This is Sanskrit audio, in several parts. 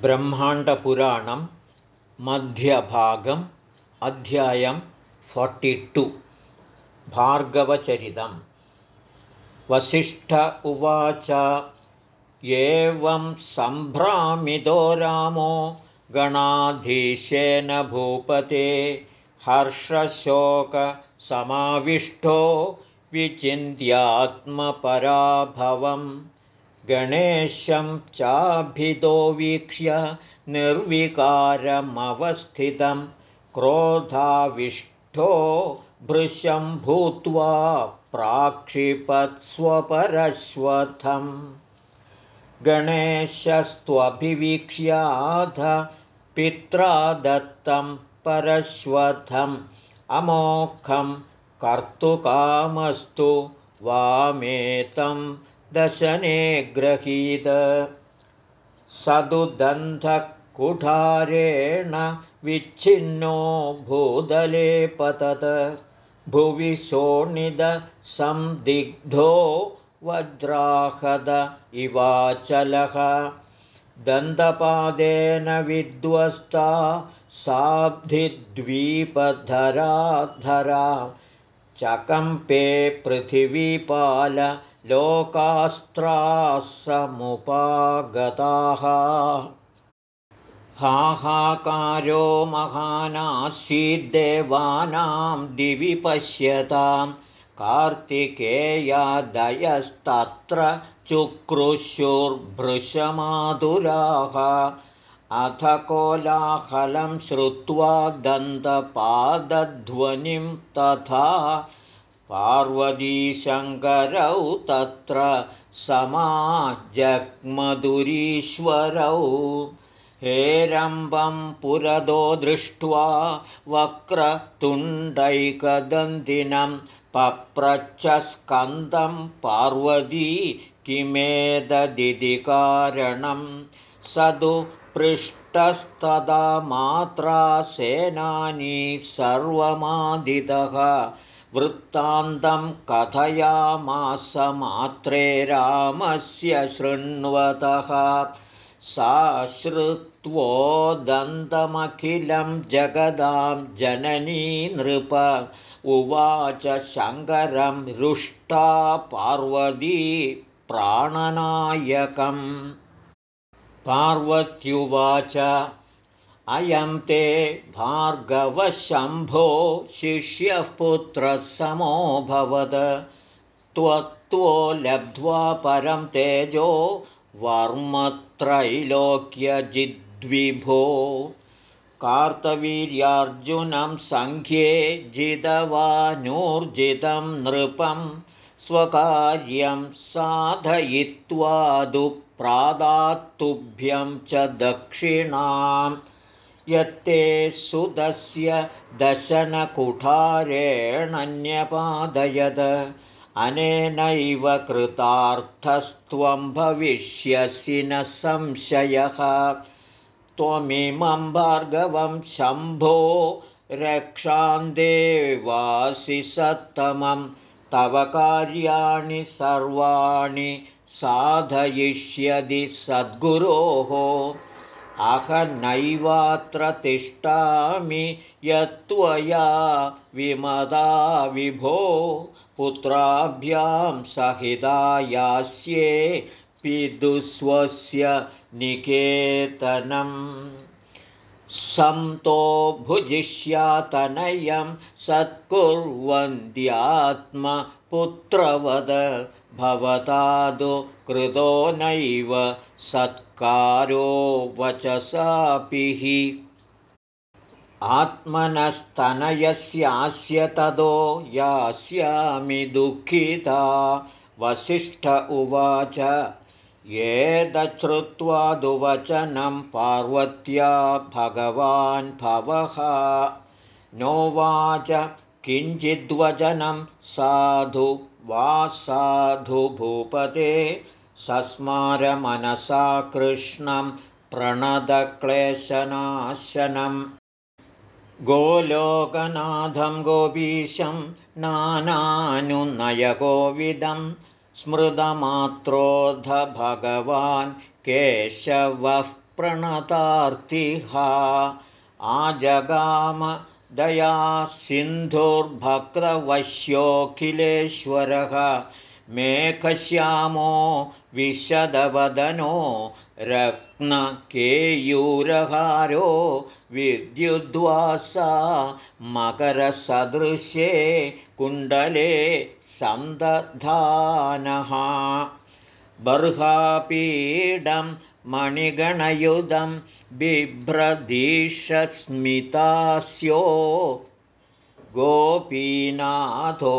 ब्रह्माण्डपुराणं मध्यभागम् अध्यायं टु. भार्गवचरितम्। वसिष्ठ उवाच एवं सम्भ्रामितो रामो गणाधीशेन भूपते हर्षशोकसमाविष्टो विचिन्त्यात्मपराभवम् गणेशं चाभितो वीक्ष्य निर्विकारमवस्थितं क्रोधाविष्ठो भृशं भूत्वा प्राक्षिपत्स्वपरश्वथम् गणेशस्त्वभिवीक्ष्याध पित्रा दत्तं परश्वथम्। अमोखं कर्तुकामस्तु वामेतं दशने ग्रहीत। सदुदन्धकुठारेण विच्छिन्नो भूदले पतत। भुवि शोणिदसंदिग्धो वज्राहद इवाचलः। दन्तपादेन विद्वस्ता साब्धिद्वीपधराधरा। चकम्पे पृथिवीपाल लोकास्त्रासमुपागताः। हाहाकारो महानासीद्देवानां दिवि पश्यतां। कार्तिकेयादयस्तत्र चुक्रुशुर्भृशमाधुराः। अथ कोलाहलं श्रुत्वा दन्तपादध्वनिं तथा पार्वतीशङ्करौ तत्र समाजग्मधुरीश्वरौ हेरम्बं पुरदो दृष्ट्वा वक्रतुण्डैकदन्तिनं पप्रच्छस्कन्दं पार्वती किमेददिति कारणं। स तु पृष्टस्तदा मात्रा सेनानी सर्वमादितः वृत्तान्तं कथयामास मात्रे रामस्य शृण्वतः। सा श्रुत्वोदन्तमखिलं जगदां जननी नृप। उवाच शङ्करं रुष्टा पार्वती प्राणनायकम्। पार्वत्युवाच अयं ते भार्गवशम्भो शिष्यः पुत्रः भवद। त्वत्त्वो लब्ध्वा परं तेजो वर्मत्रैलोक्यजिद्विभो। कार्तवीर्यार्जुनं सङ्ख्ये जितवानूर्जितं नृपं स्वकार्यं साधयित्वा दुप्रादात्तुभ्यं च दक्षिणाम् यत्ते सुदस्य दशनकुठारेणन्यपादयद अनेनैव कृतार्थस्त्वं भविष्यसि न संशयः। त्वमिमं भार्गवं शम्भो रक्षान्देवासि सत्तमं। तव कार्याणि सर्वाणि साधयिष्यति सद्गुरोः अहनैवात्र तिष्ठामि यत्त्वया विमदा विभो पुत्राभ्यां सहिता यास्ये पितुस्वस्य निकेतनम्। सन्तो भुजिष्यातनयं सत्कुर्वन्त्यात्मपुत्रवद भवतादु कृतो नैव सत्कारो वचसापिः। आत्मनस्तनयस्यास्य तदो यास्यामि दुःखिता। वसिष्ठ उवाच एतच्छ्रुत्वा दुवचनं पार्वत्या भगवान् भवः। नोवाच किञ्चिद्वचनं साधु वा साधु भूपते सस्मारमनसा कृष्णं प्रणदक्लेशनाशनं। गोलोकनाथं गोपीशं नानानुनयकोविदं स्मृतमात्रोऽध भगवान् केशवः प्रणतार्तिः आजगाम दया सिन्धुर्भक्तवश्योऽखिलेश्वरः मेघश्यामो विशदवदनो रत्नकेयूरहारो विद्युद्वासा मकरसदृशे कुण्डले सन्दधानः बर्हापीडं मणिगणयुधं बिभ्रदीशस्मितास्यो गोपीनाथो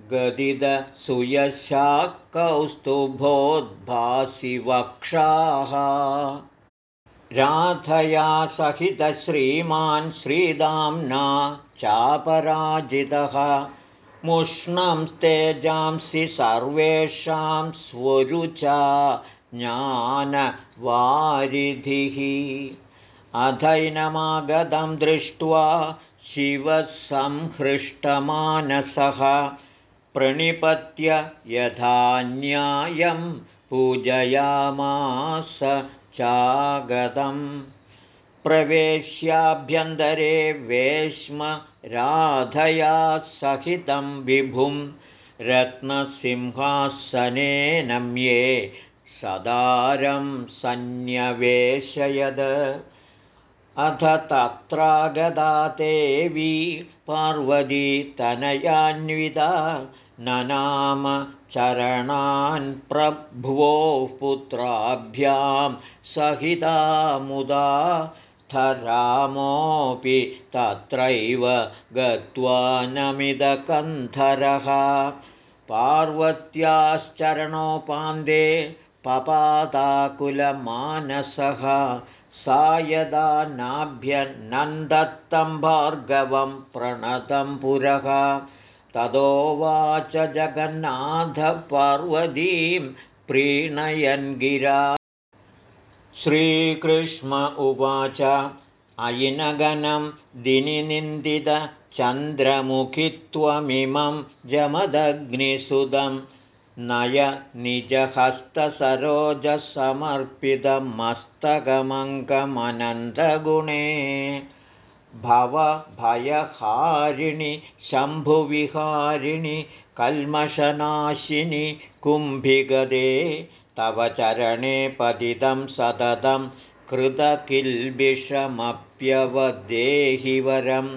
गदिदसुयशाकौस्तुभोद्भासि वक्षाः राधया सहितश्रीमान् श्रीदाम्ना चापराजितः। मुष्णं तेजांसि सर्वेषां स्वरुचा ज्ञानवारिधिः। अधैनमागतं दृष्ट्वा शिवसंहृष्टमानसः प्रणिपत्य यथा न्यायं पूजयामास चागतम्। प्रवेश्याभ्यन्तरे वेश्म राधया सहितं विभुं रत्नसिंहासने नम्ये सदारं सन्न्यवेशयद अथ तत्रागदा देवी पार्वती तनयान्विता ननाम चरणान् प्रभ्वोः पुत्राभ्यां सहिता मुदा रामोऽपि तत्रैव गत्वा नमिदकन्धरः। पार्वत्याश्चरणोपान्दे पपादाकुलमानसः। सा यदा नाभ्यनन्दत्तं भार्गवं प्रणतं पुरः तदोवाच जगन्नाथपार्वतीं प्रीणयन् गिरा। श्रीकृष्ण उवाच अयिनगनं दिनिनिन्दितचन्द्रमुखित्वमिमं जमदग्निसुदं नय निजहस्तसरोजसमर्पितमस्तकमङ्कमनन्दगुणे भवभयहारिणि शम्भुविहारिणि कल्मषनाशिनि कुम्भिगदे तव चरणे पतितं सततं कृतकिल्बिषमप्यवदेहि वरं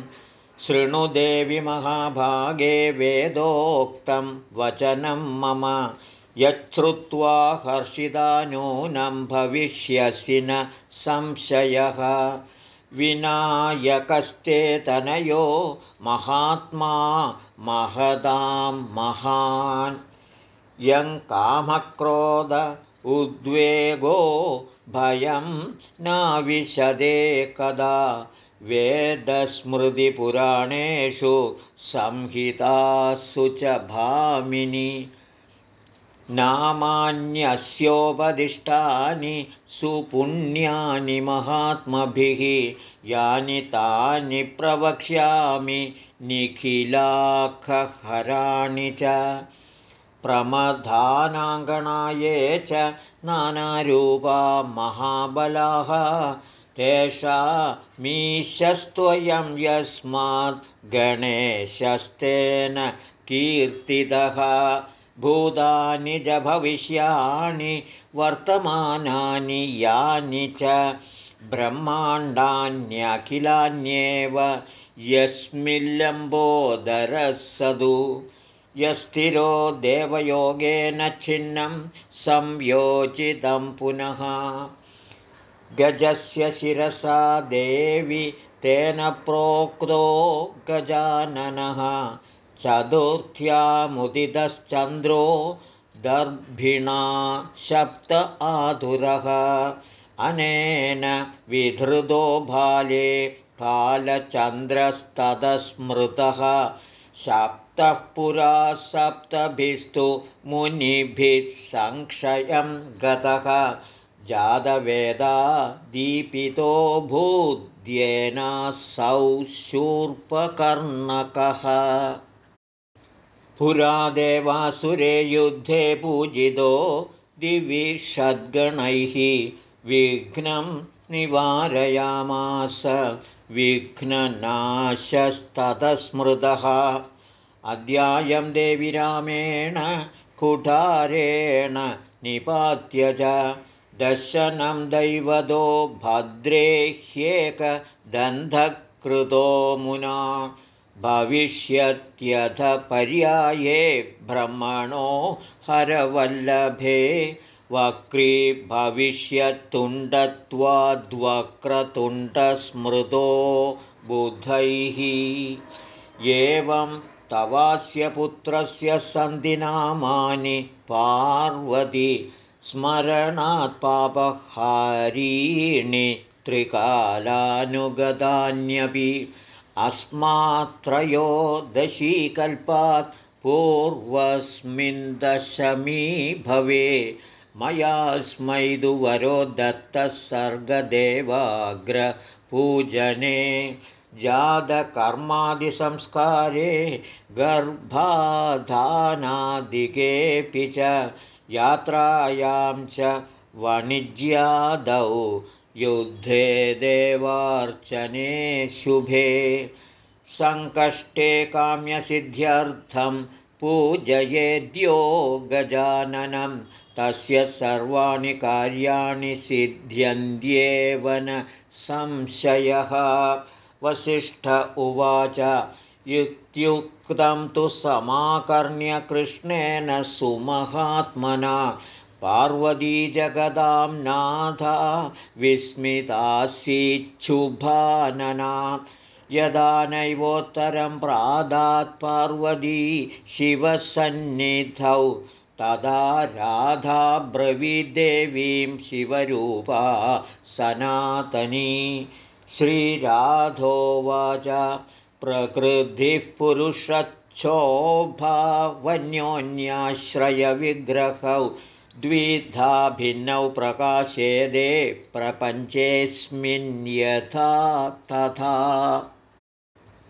शृणुदेवि महाभागे वेदोक्तं वचनं मम यच्छ्रुत्वा हर्षिता नूनं भविष्यसि न संशयः विनायकस्ते तनयो महात्मा महदां महान्। यं कामक्रोध उद्वेगो भयं नाविशदे कदा। वेदस्मृतिपुराणेषु संहितासु च भामिनि। नामान्यस्योपदिष्टानि सुपुण्यानि महात्मभिः यानि तानि प्रवक्ष्यामि निखिलाखहराणि च। प्रमधानाङ्गणाये च नानारूपा महाबलाः। तेषामीशस्त्वयं यस्मात् गणेशस्तेन कीर्तितः। भूतानि च भविष्याणि वर्तमानानि यानि च ब्रह्माण्डान्यखिलान्येव यस्मिल्लम्बोदरसदु यस्थिरो देवयोगेन छिन्नं संयोजितं पुनः। गजस्य शिरसा देवि तेन प्रोक्तो गजाननः। चतुर्थ्यामुदितश्चन्द्रो दर्भिणा शप्त आधुरः। अनेन विधृतो भाले कालचन्द्रस्ततस्मृतः सप्तः पुरा सप्तभिस्तु मुनिभिः संक्षयं गतः। जातवेदा दीपितो भूद्येनासौ शूर्पकर्णकः पुरा देवासुरे युद्धे पूजितो दिवि षद्गणैः विघ्नं निवारयामास विघ्ननाशस्ततस्मृतः। अध्यायं देवि रामेण कुठारेण निपात्य च दर्शनं दैवतो भद्रे ह्येकदन्धकृतो मुना भविष्यत्यथ पर्याये ब्रह्मणो हरवल्लभे वक्री भविष्यत्तुण्डत्वाद्वक्रतुण्डस्मृतो बुधैः। एवं तवास्य पुत्रस्य सन्ति नामानि पार्वती स्मरणात् पापहारीणि त्रिकालानुगतान्यपि अस्मात्रयोदशीकल्पात् पूर्वस्मिन् दशमी भवे। मया स्मैदुवरो दत्तः सर्गदेवाग्रपूजने जातकर्मादिसंस्कारे गर्भाधानादिकेऽपि च यात्रायां च वाणिज्यादौ युद्धे देवार्चने शुभे। सङ्कष्टे काम्यसिद्ध्यर्थं पूजयेद्यो गजाननं तस्य सर्वाणि कार्याणि सिद्ध्यन्त्येव न संशयः। वसिष्ठ उवाच इत्युक्तं तु समाकर्ण्य कृष्णेन सुमहात्मना पार्वती जगदां नाथा विस्मितासीच्छुभानना। यदा नैवोत्तरं प्रादात् पार्वती शिवसन्निधौ तदा राधा ब्रवीदेवीं शिवरूपा सनातनी। श्रीराधोवाच प्रकृतिः पुरुषच्छोभावन्योन्याश्रयविग्रहौ द्विधा भिन्नौ प्रकाशेदे प्रपञ्चेऽस्मिन् यथा तथा।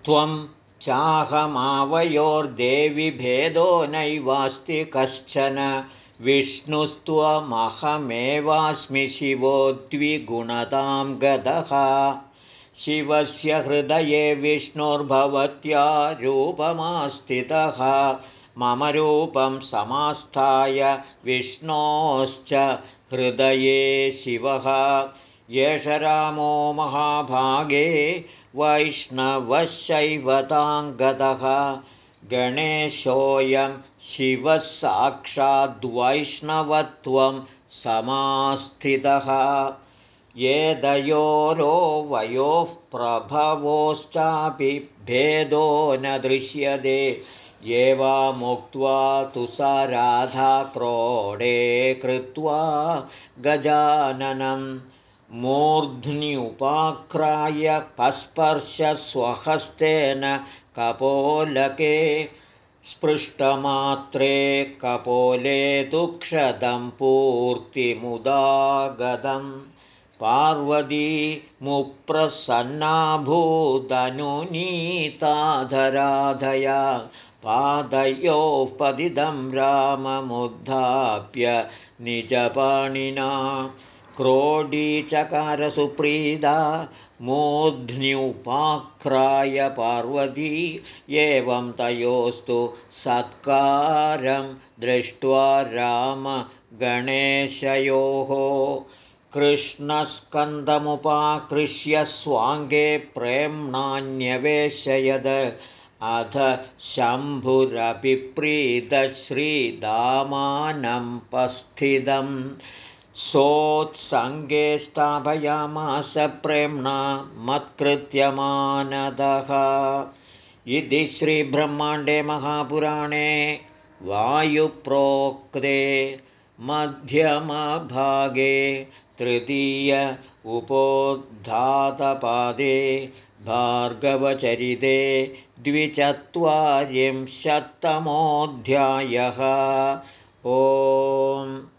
त्वं चाहमावयोर्देवि भेदो नैवास्ति कश्चन। विष्णुस्त्वमहमेवास्मि शिवो द्विगुणतां गतः शिवस्य हृदये विष्णुर्भवत्या रूपमास्थितः मम रूपं समास्थाय विष्णोश्च हृदये शिवः। एष रामो महाभागे वैष्णवशैवताङ्गतः गणेशोऽयं शिवः साक्षाद्वैष्णवत्वं समास्थितः। येदयोरो वयोः प्रभवोश्चापि भेदो न दृश्यते एवामुक्त्वा तु सा राधा क्रोडे कृत्वा गजाननं मूर्ध्न्युपाक्राय पस्पर्श स्वहस्तेन कपोलके स्पृष्टमात्रे कपोले तु क्षतं पूर्तिमुदागतम् पार्वती मुप्रसन्नाभूतनुनीताधराधया पादयोः पदिदं राममुद्धाप्य निजपाणिना क्रोडीचकारसुप्रीदा मूर्ध्न्युपाक्राय पार्वती एवं तयोस्तु सत्कारं दृष्ट्वा रामगणेशयोः। कृष्णस्कन्दमुपाकृष्य स्वाङ्गे प्रेम्णान्यवेशयद अध शम्भुरभिप्रीतश्रीदामानम्पस्थितं सोत्सङ्गे स्थापयामास प्रेम्णा मत्कृत्यमानदः। इति श्रीब्रह्माण्डे महापुराणे वायुप्रोक्ते मध्यमभागे तृतीय उपोद्धातपादे भार्गवचरिते द्विचत्वारिंशत्तमोऽध्यायः। ओम्